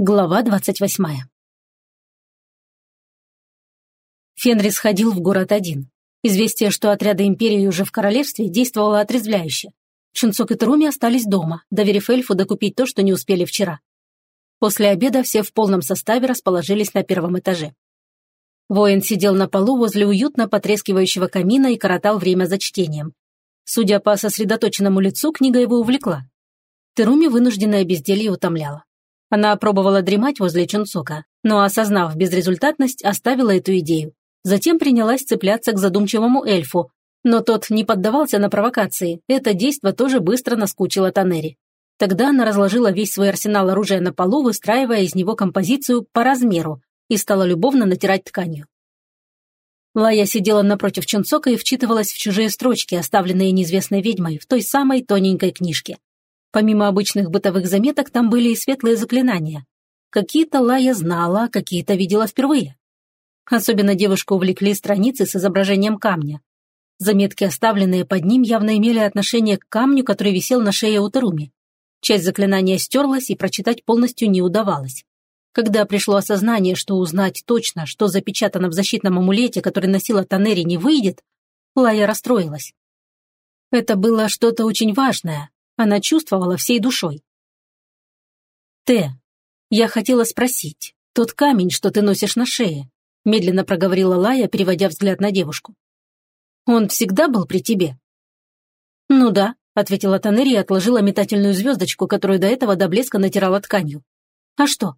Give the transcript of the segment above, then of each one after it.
Глава двадцать восьмая. Фенрис ходил в город один. Известие, что отряды Империи уже в королевстве, действовало отрезвляюще. Чунцок и Таруми остались дома, доверив эльфу докупить то, что не успели вчера. После обеда все в полном составе расположились на первом этаже. Воин сидел на полу возле уютно потрескивающего камина и коротал время за чтением. Судя по сосредоточенному лицу, книга его увлекла. Теруми вынужденное безделье утомляло. Она пробовала дремать возле Чунцока, но, осознав безрезультатность, оставила эту идею. Затем принялась цепляться к задумчивому эльфу, но тот не поддавался на провокации, это действо тоже быстро наскучило Танери. Тогда она разложила весь свой арсенал оружия на полу, выстраивая из него композицию по размеру, и стала любовно натирать тканью. Лая сидела напротив Чунцока и вчитывалась в чужие строчки, оставленные неизвестной ведьмой в той самой тоненькой книжке. Помимо обычных бытовых заметок, там были и светлые заклинания. Какие-то Лая знала, какие-то видела впервые. Особенно девушку увлекли страницы с изображением камня. Заметки, оставленные под ним, явно имели отношение к камню, который висел на шее у Таруми. Часть заклинания стерлась и прочитать полностью не удавалось. Когда пришло осознание, что узнать точно, что запечатано в защитном амулете, который носила Танери, не выйдет, Лая расстроилась. Это было что-то очень важное, она чувствовала всей душой. «Т, я хотела спросить, тот камень, что ты носишь на шее», медленно проговорила Лая, переводя взгляд на девушку. «Он всегда был при тебе?» «Ну да», ответила Танери и отложила метательную звездочку, которую до этого до блеска натирала тканью. «А что?»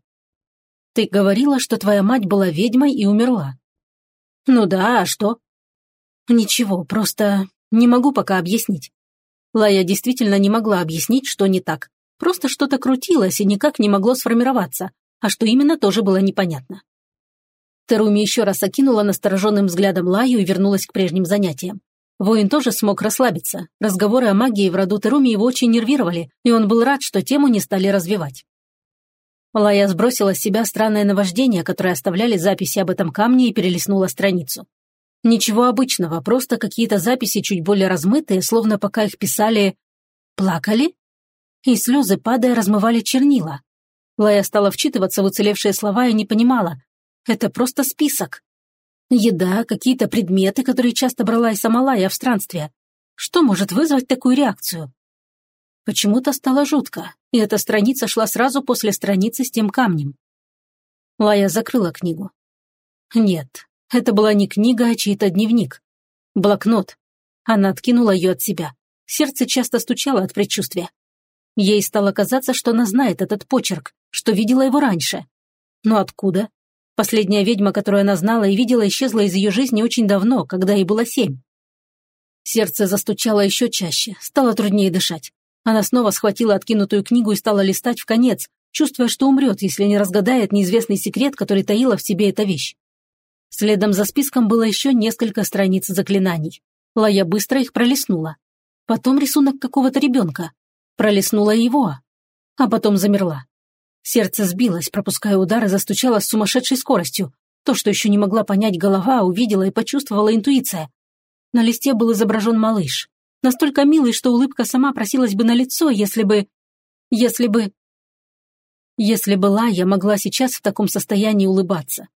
«Ты говорила, что твоя мать была ведьмой и умерла». «Ну да, а что?» «Ничего, просто не могу пока объяснить. Лая действительно не могла объяснить, что не так. Просто что-то крутилось и никак не могло сформироваться, а что именно тоже было непонятно. Теруми еще раз окинула настороженным взглядом Лаю и вернулась к прежним занятиям. Воин тоже смог расслабиться. Разговоры о магии в роду Теруми его очень нервировали, и он был рад, что тему не стали развивать. Лая сбросила с себя странное наваждение, которое оставляли записи об этом камне и перелистнула страницу. Ничего обычного, просто какие-то записи чуть более размытые, словно пока их писали... Плакали? И слезы, падая, размывали чернила. Лая стала вчитываться в уцелевшие слова и не понимала. Это просто список. Еда, какие-то предметы, которые часто брала и сама Лая в странстве. Что может вызвать такую реакцию? Почему-то стало жутко, и эта страница шла сразу после страницы с тем камнем. Лая закрыла книгу. Нет, это была не книга, а чей-то дневник. Блокнот. Она откинула ее от себя. Сердце часто стучало от предчувствия. Ей стало казаться, что она знает этот почерк, что видела его раньше. Но откуда? Последняя ведьма, которую она знала и видела, исчезла из ее жизни очень давно, когда ей было семь. Сердце застучало еще чаще, стало труднее дышать. Она снова схватила откинутую книгу и стала листать в конец, чувствуя, что умрет, если не разгадает неизвестный секрет, который таила в себе эта вещь. Следом за списком было еще несколько страниц заклинаний. Лая быстро их пролистнула. Потом рисунок какого-то ребенка. Пролистнула его. А потом замерла. Сердце сбилось, пропуская удар, и застучало с сумасшедшей скоростью. То, что еще не могла понять голова, увидела и почувствовала интуиция. На листе был изображен малыш. Настолько милый, что улыбка сама просилась бы на лицо, если бы... Если бы... Если бы Лая могла сейчас в таком состоянии улыбаться.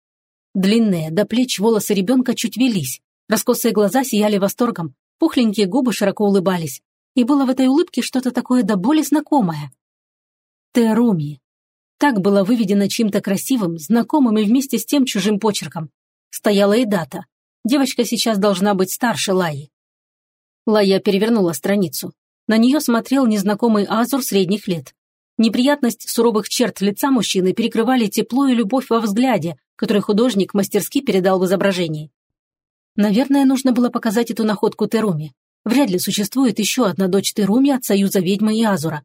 Длинные, до плеч волосы ребенка чуть велись, раскосые глаза сияли восторгом, пухленькие губы широко улыбались. И было в этой улыбке что-то такое до боли знакомое. Теруми. Так было выведено чем-то красивым, знакомым и вместе с тем чужим почерком. Стояла и дата. Девочка сейчас должна быть старше Лаи. Лая перевернула страницу. На нее смотрел незнакомый Азур средних лет. Неприятность суровых черт лица мужчины перекрывали тепло и любовь во взгляде, который художник мастерски передал в изображении. Наверное, нужно было показать эту находку Теруми. Вряд ли существует еще одна дочь Теруми от союза ведьмы и Азура.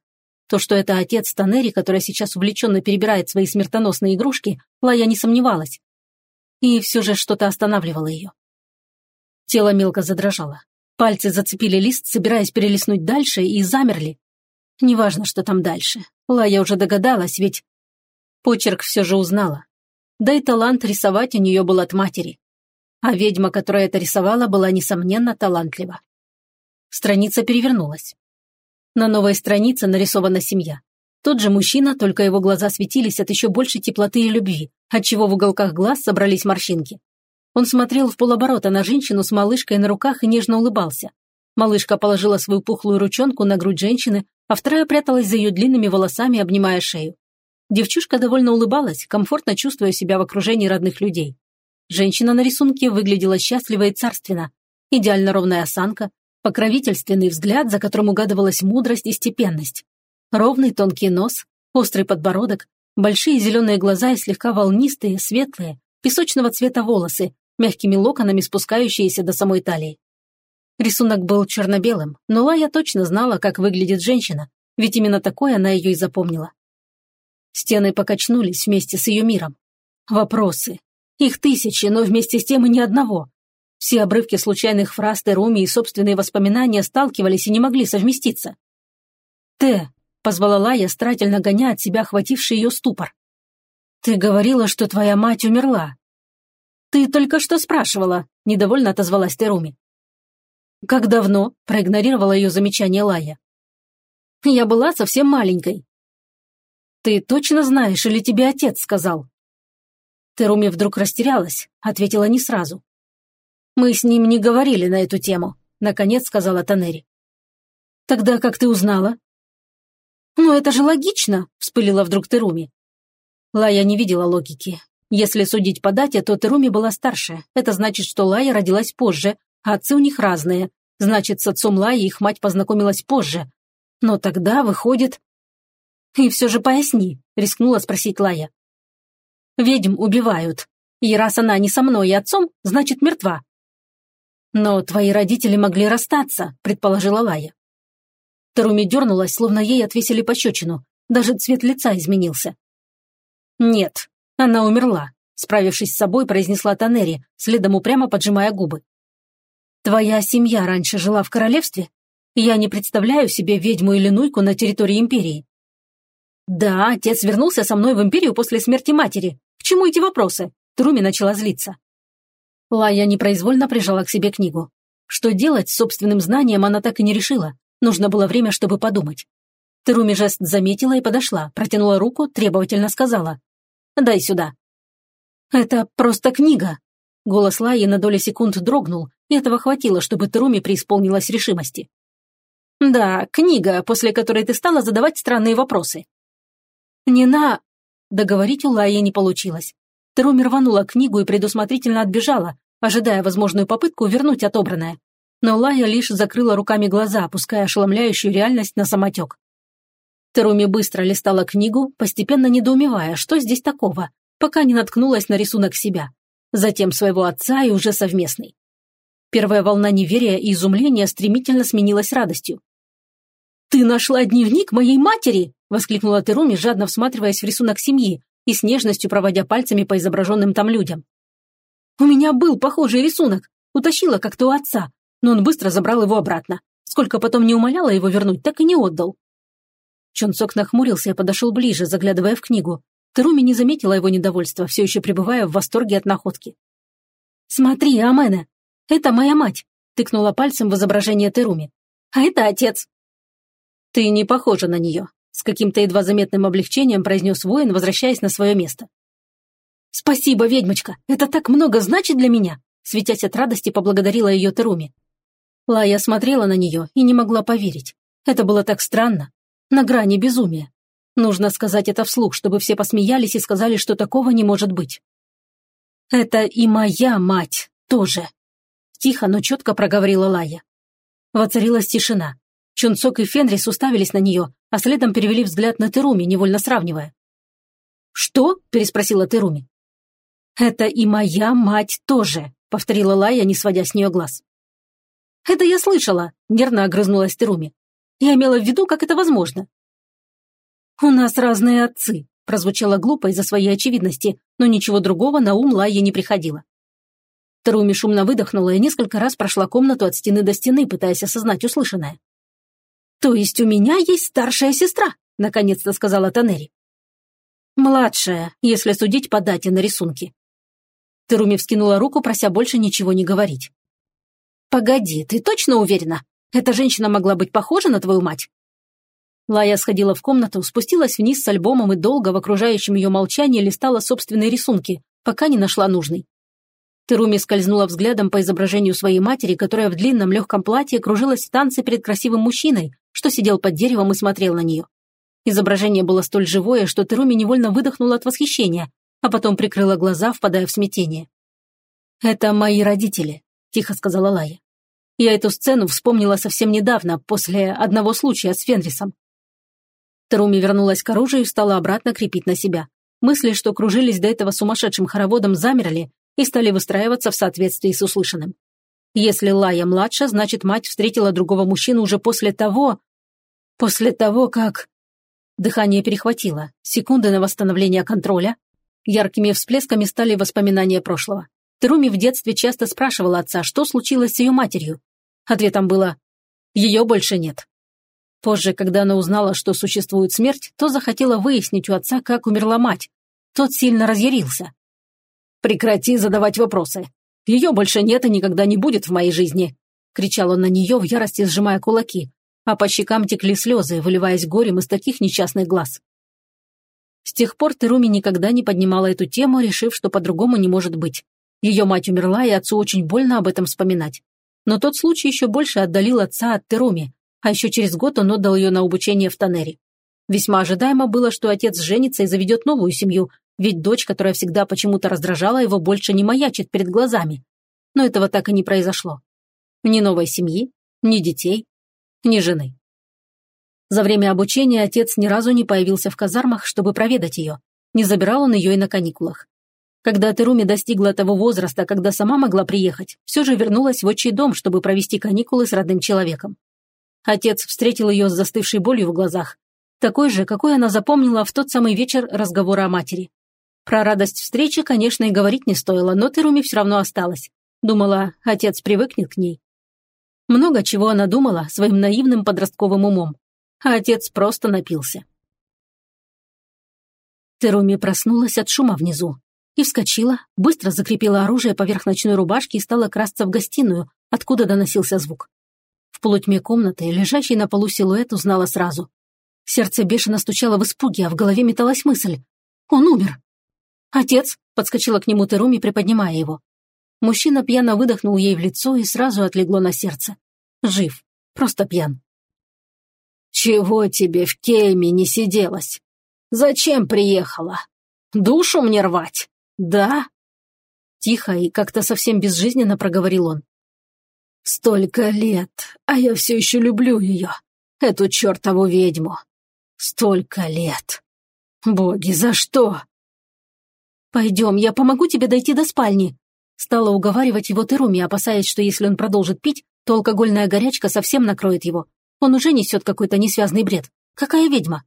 То, что это отец Танери, которая сейчас увлеченно перебирает свои смертоносные игрушки, Лая не сомневалась. И все же что-то останавливало ее. Тело мелко задрожало. Пальцы зацепили лист, собираясь перелистнуть дальше, и замерли. Неважно, что там дальше. Лая уже догадалась, ведь... Почерк все же узнала. Да и талант рисовать у нее был от матери. А ведьма, которая это рисовала, была, несомненно, талантлива. Страница перевернулась. На новой странице нарисована семья. Тот же мужчина, только его глаза светились от еще большей теплоты и любви, отчего в уголках глаз собрались морщинки. Он смотрел в полоборота на женщину с малышкой на руках и нежно улыбался. Малышка положила свою пухлую ручонку на грудь женщины, а вторая пряталась за ее длинными волосами, обнимая шею. Девчушка довольно улыбалась, комфортно чувствуя себя в окружении родных людей. Женщина на рисунке выглядела счастливо и царственно. Идеально ровная осанка, покровительственный взгляд, за которым угадывалась мудрость и степенность. Ровный тонкий нос, острый подбородок, большие зеленые глаза и слегка волнистые, светлые, песочного цвета волосы, мягкими локонами спускающиеся до самой талии. Рисунок был черно-белым, но Лая точно знала, как выглядит женщина, ведь именно такой она ее и запомнила. Стены покачнулись вместе с ее миром. Вопросы. Их тысячи, но вместе с тем и ни одного. Все обрывки случайных фраз Теруми и собственные воспоминания сталкивались и не могли совместиться. «Т», позвала Лая, старательно гоня от себя охвативший ее ступор. «Ты говорила, что твоя мать умерла». «Ты только что спрашивала», — недовольно отозвалась Теруми. «Как давно?» — проигнорировала ее замечание Лая. «Я была совсем маленькой». «Ты точно знаешь, или тебе отец сказал?» Теруми вдруг растерялась, ответила не сразу. «Мы с ним не говорили на эту тему», — наконец сказала Танери. «Тогда как ты узнала?» «Ну это же логично!» – вспылила вдруг Теруми. Лая не видела логики. Если судить по дате, то Теруми была старше. Это значит, что Лая родилась позже, а отцы у них разные. Значит, с отцом Лаи их мать познакомилась позже. Но тогда выходит... «И все же поясни», – рискнула спросить Лая. «Ведьм убивают. И раз она не со мной и отцом, значит, мертва». «Но твои родители могли расстаться», – предположила Лая. Таруми дернулась, словно ей отвесили пощечину. Даже цвет лица изменился. «Нет, она умерла», — справившись с собой, произнесла Танери, следом упрямо поджимая губы. «Твоя семья раньше жила в королевстве? Я не представляю себе ведьму или нуйку на территории империи». «Да, отец вернулся со мной в империю после смерти матери. К чему эти вопросы?» Труми начала злиться. Лая непроизвольно прижала к себе книгу. Что делать с собственным знанием она так и не решила. Нужно было время, чтобы подумать. Теруми жест заметила и подошла, протянула руку, требовательно сказала. «Дай сюда». «Это просто книга». Голос Лаи на долю секунд дрогнул, и этого хватило, чтобы Теруми преисполнилась решимости. «Да, книга, после которой ты стала задавать странные вопросы». «Не на...» Договорить у Лаи не получилось. Теруми рванула книгу и предусмотрительно отбежала, ожидая возможную попытку вернуть отобранное но Лая лишь закрыла руками глаза, опуская ошеломляющую реальность на самотек. Теруми быстро листала книгу, постепенно недоумевая, что здесь такого, пока не наткнулась на рисунок себя, затем своего отца и уже совместный. Первая волна неверия и изумления стремительно сменилась радостью. «Ты нашла дневник моей матери!» – воскликнула Теруми, жадно всматриваясь в рисунок семьи и с нежностью проводя пальцами по изображенным там людям. «У меня был похожий рисунок. Утащила как-то у отца но он быстро забрал его обратно. Сколько потом не умоляла его вернуть, так и не отдал. Чонсок нахмурился и подошел ближе, заглядывая в книгу. Теруми не заметила его недовольства, все еще пребывая в восторге от находки. «Смотри, Амене, это моя мать», — тыкнула пальцем в изображение Теруми. «А это отец». «Ты не похожа на нее», — с каким-то едва заметным облегчением произнес воин, возвращаясь на свое место. «Спасибо, ведьмочка, это так много значит для меня», — светясь от радости, поблагодарила ее Теруми. Лая смотрела на нее и не могла поверить. Это было так странно. На грани безумия. Нужно сказать это вслух, чтобы все посмеялись и сказали, что такого не может быть. «Это и моя мать тоже», – тихо, но четко проговорила Лая. Воцарилась тишина. Чунцок и Фенрис уставились на нее, а следом перевели взгляд на Теруми, невольно сравнивая. «Что?» – переспросила Теруми. «Это и моя мать тоже», – повторила Лая, не сводя с нее глаз. «Это я слышала», – нервно огрызнулась Теруми. «Я имела в виду, как это возможно». «У нас разные отцы», – прозвучало глупо из-за своей очевидности, но ничего другого на ум Лайе не приходило. Теруми шумно выдохнула и несколько раз прошла комнату от стены до стены, пытаясь осознать услышанное. «То есть у меня есть старшая сестра?» – наконец-то сказала Танери. «Младшая, если судить по дате на рисунке». Теруми вскинула руку, прося больше ничего не говорить. «Погоди, ты точно уверена? Эта женщина могла быть похожа на твою мать?» Лая сходила в комнату, спустилась вниз с альбомом и долго в окружающем ее молчании листала собственные рисунки, пока не нашла нужный. Теруми скользнула взглядом по изображению своей матери, которая в длинном легком платье кружилась в танце перед красивым мужчиной, что сидел под деревом и смотрел на нее. Изображение было столь живое, что Теруми невольно выдохнула от восхищения, а потом прикрыла глаза, впадая в смятение. «Это мои родители», – тихо сказала Лая. Я эту сцену вспомнила совсем недавно, после одного случая с Фенрисом. Теруми вернулась к оружию и стала обратно крепить на себя. Мысли, что кружились до этого сумасшедшим хороводом, замерли и стали выстраиваться в соответствии с услышанным. Если Лая младше, значит, мать встретила другого мужчину уже после того... После того, как... Дыхание перехватило. Секунды на восстановление контроля. Яркими всплесками стали воспоминания прошлого. Теруми в детстве часто спрашивала отца, что случилось с ее матерью. Ответом было «Ее больше нет». Позже, когда она узнала, что существует смерть, то захотела выяснить у отца, как умерла мать. Тот сильно разъярился. «Прекрати задавать вопросы. Ее больше нет и никогда не будет в моей жизни!» кричал он на нее в ярости, сжимая кулаки, а по щекам текли слезы, выливаясь горем из таких несчастных глаз. С тех пор Теруми никогда не поднимала эту тему, решив, что по-другому не может быть. Ее мать умерла, и отцу очень больно об этом вспоминать. Но тот случай еще больше отдалил отца от Теруми, а еще через год он отдал ее на обучение в Танере. Весьма ожидаемо было, что отец женится и заведет новую семью, ведь дочь, которая всегда почему-то раздражала его, больше не маячит перед глазами. Но этого так и не произошло. Ни новой семьи, ни детей, ни жены. За время обучения отец ни разу не появился в казармах, чтобы проведать ее. Не забирал он ее и на каникулах. Когда Теруми достигла того возраста, когда сама могла приехать, все же вернулась в отчий дом, чтобы провести каникулы с родным человеком. Отец встретил ее с застывшей болью в глазах, такой же, какой она запомнила в тот самый вечер разговора о матери. Про радость встречи, конечно, и говорить не стоило, но Теруми все равно осталась. Думала, отец привыкнет к ней. Много чего она думала своим наивным подростковым умом, а отец просто напился. Теруми проснулась от шума внизу и вскочила, быстро закрепила оружие поверх ночной рубашки и стала красться в гостиную, откуда доносился звук. В полутьме комнаты, лежащий на полу силуэт, узнала сразу. Сердце бешено стучало в испуге, а в голове металась мысль. «Он умер!» «Отец!» – подскочила к нему Теруми, приподнимая его. Мужчина пьяно выдохнул ей в лицо и сразу отлегло на сердце. Жив. Просто пьян. «Чего тебе в Кейме не сиделось? Зачем приехала? Душу мне рвать? Да?» Тихо и как-то совсем безжизненно проговорил он. «Столько лет, а я все еще люблю ее, эту чертову ведьму. Столько лет. Боги, за что?» «Пойдем, я помогу тебе дойти до спальни», Стала уговаривать его Теруми, опасаясь, что если он продолжит пить, то алкогольная горячка совсем накроет его. Он уже несет какой-то несвязный бред. Какая ведьма?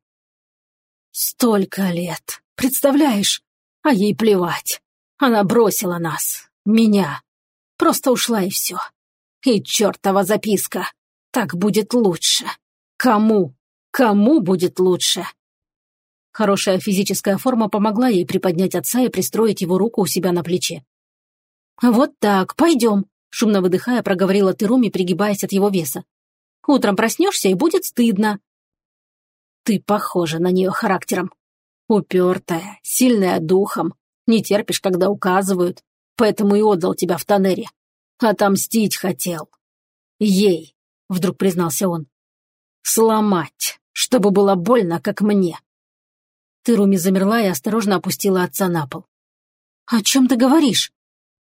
Столько лет. Представляешь? А ей плевать. Она бросила нас. Меня. Просто ушла и все. И чертова записка. Так будет лучше. Кому? Кому будет лучше? Хорошая физическая форма помогла ей приподнять отца и пристроить его руку у себя на плече. «Вот так, пойдем», – шумно выдыхая, проговорила Теруми, пригибаясь от его веса. «Утром проснешься, и будет стыдно». «Ты похожа на нее характером. Упертая, сильная духом, не терпишь, когда указывают, поэтому и отдал тебя в Танере. Отомстить хотел. Ей», – вдруг признался он. «Сломать, чтобы было больно, как мне». Теруми замерла и осторожно опустила отца на пол. «О чем ты говоришь?»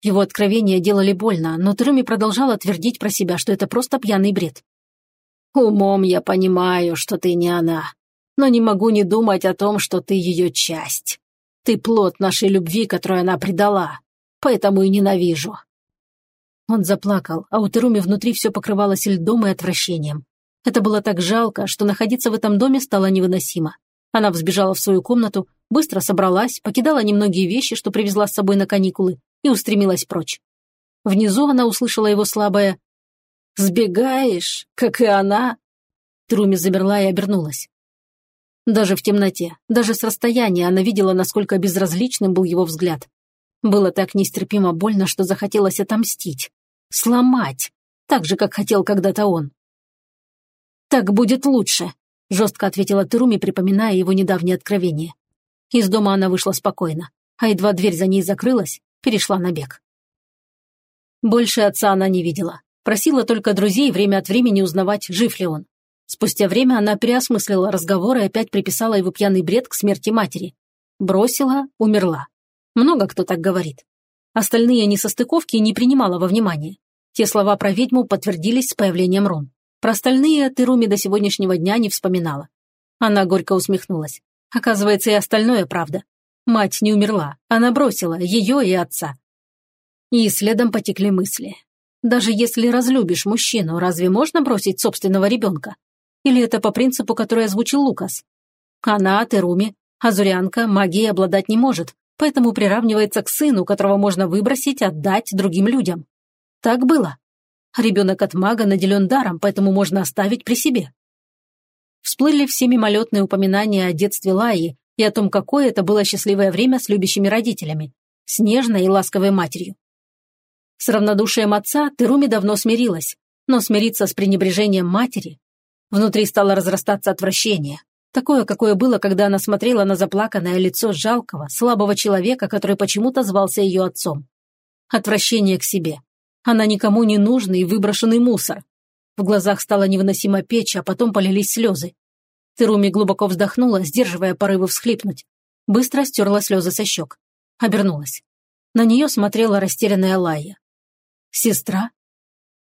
Его откровения делали больно, но Теруми продолжала твердить про себя, что это просто пьяный бред. «Умом я понимаю, что ты не она, но не могу не думать о том, что ты ее часть. Ты плод нашей любви, которую она предала, поэтому и ненавижу». Он заплакал, а у Теруми внутри все покрывалось льдом и отвращением. Это было так жалко, что находиться в этом доме стало невыносимо. Она взбежала в свою комнату, быстро собралась, покидала немногие вещи, что привезла с собой на каникулы, и устремилась прочь. Внизу она услышала его слабое «Сбегаешь, как и она?» Труми замерла и обернулась. Даже в темноте, даже с расстояния она видела, насколько безразличным был его взгляд. Было так нестерпимо больно, что захотелось отомстить. Сломать, так же, как хотел когда-то он. «Так будет лучше», жестко ответила Теруми, припоминая его недавнее откровение. Из дома она вышла спокойно, а едва дверь за ней закрылась, перешла на бег. Больше отца она не видела. Просила только друзей время от времени узнавать, жив ли он. Спустя время она переосмыслила разговор и опять приписала его пьяный бред к смерти матери. Бросила, умерла. Много кто так говорит. Остальные несостыковки не принимала во внимание. Те слова про ведьму подтвердились с появлением Рун. Про остальные Теруми до сегодняшнего дня не вспоминала. Она горько усмехнулась. Оказывается, и остальное правда. Мать не умерла, она бросила ее и отца. И следом потекли мысли. Даже если разлюбишь мужчину, разве можно бросить собственного ребенка? Или это по принципу, который озвучил Лукас? Она, Теруми, азурянка, магией обладать не может, поэтому приравнивается к сыну, которого можно выбросить, отдать другим людям. Так было. Ребенок от мага наделен даром, поэтому можно оставить при себе. Всплыли все мимолетные упоминания о детстве Лаи и о том, какое это было счастливое время с любящими родителями, с нежной и ласковой матерью. С равнодушием отца Теруми давно смирилась, но смириться с пренебрежением матери... Внутри стало разрастаться отвращение. Такое, какое было, когда она смотрела на заплаканное лицо жалкого, слабого человека, который почему-то звался ее отцом. Отвращение к себе. Она никому не нужный и выброшенный мусор. В глазах стало невыносимо печь, а потом полились слезы. Теруми глубоко вздохнула, сдерживая порывы всхлипнуть. Быстро стерла слезы со щек. Обернулась. На нее смотрела растерянная Лая. Сестра?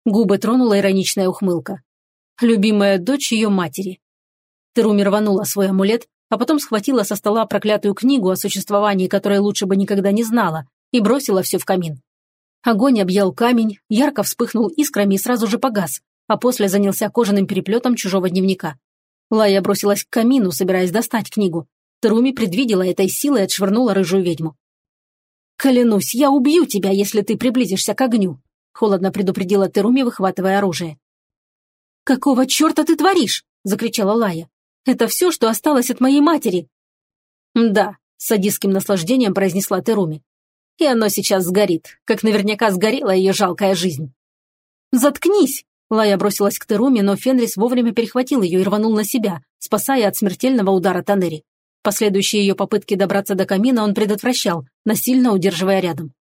Губы тронула ироничная ухмылка. Любимая дочь ее матери. Теруми рванула свой амулет, а потом схватила со стола проклятую книгу, о существовании которой лучше бы никогда не знала, и бросила все в камин. Огонь объял камень, ярко вспыхнул искрами и сразу же погас, а после занялся кожаным переплетом чужого дневника. Лая бросилась к камину, собираясь достать книгу. Теруми предвидела этой силой и отшвырнула рыжую ведьму. «Клянусь, я убью тебя, если ты приблизишься к огню», холодно предупредила Теруми, выхватывая оружие. «Какого черта ты творишь?» – закричала Лая. «Это все, что осталось от моей матери». «Да», – с садистским наслаждением произнесла Теруми. «И оно сейчас сгорит, как наверняка сгорела ее жалкая жизнь». «Заткнись!» Лая бросилась к Теруми, но Фенрис вовремя перехватил ее и рванул на себя, спасая от смертельного удара Танери. Последующие ее попытки добраться до камина он предотвращал, насильно удерживая рядом.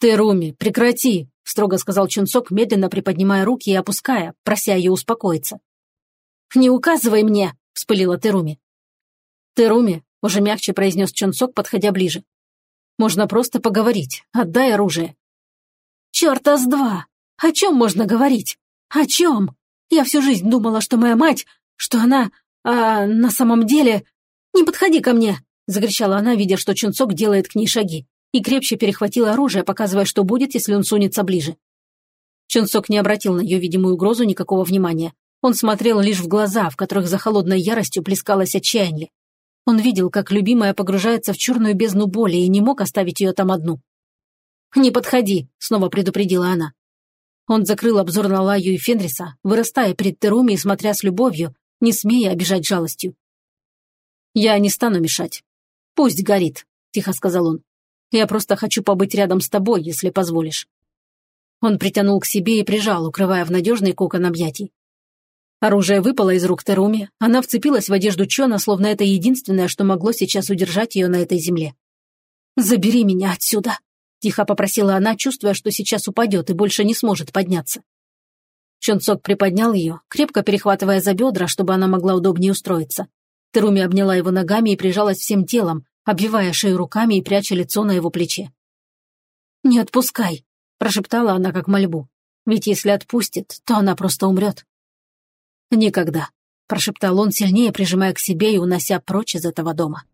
«Теруми, прекрати!» – строго сказал Чунцок, медленно приподнимая руки и опуская, прося ее успокоиться. «Не указывай мне!» – вспылила Теруми. «Теруми», – уже мягче произнес Чунцок, подходя ближе. «Можно просто поговорить. Отдай оружие». «Черта с два! О чем можно говорить? О чем? Я всю жизнь думала, что моя мать, что она... А на самом деле... Не подходи ко мне!» – закричала она, видя, что Чунцок делает к ней шаги и крепче перехватил оружие, показывая, что будет, если он сунется ближе. Чунсок не обратил на ее видимую угрозу никакого внимания. Он смотрел лишь в глаза, в которых за холодной яростью плескалось отчаяние. Он видел, как любимая погружается в черную бездну боли и не мог оставить ее там одну. «Не подходи», — снова предупредила она. Он закрыл обзор на Лаю и Фенриса, вырастая перед Теруми и смотря с любовью, не смея обижать жалостью. «Я не стану мешать. Пусть горит», — тихо сказал он. Я просто хочу побыть рядом с тобой, если позволишь». Он притянул к себе и прижал, укрывая в надежный кокон объятий. Оружие выпало из рук Теруми, она вцепилась в одежду Чона, словно это единственное, что могло сейчас удержать ее на этой земле. «Забери меня отсюда!» – тихо попросила она, чувствуя, что сейчас упадет и больше не сможет подняться. Чонсок приподнял ее, крепко перехватывая за бедра, чтобы она могла удобнее устроиться. Теруми обняла его ногами и прижалась всем телом, обвивая шею руками и пряча лицо на его плече. «Не отпускай», – прошептала она как мольбу. «Ведь если отпустит, то она просто умрет». «Никогда», – прошептал он, сильнее прижимая к себе и унося прочь из этого дома.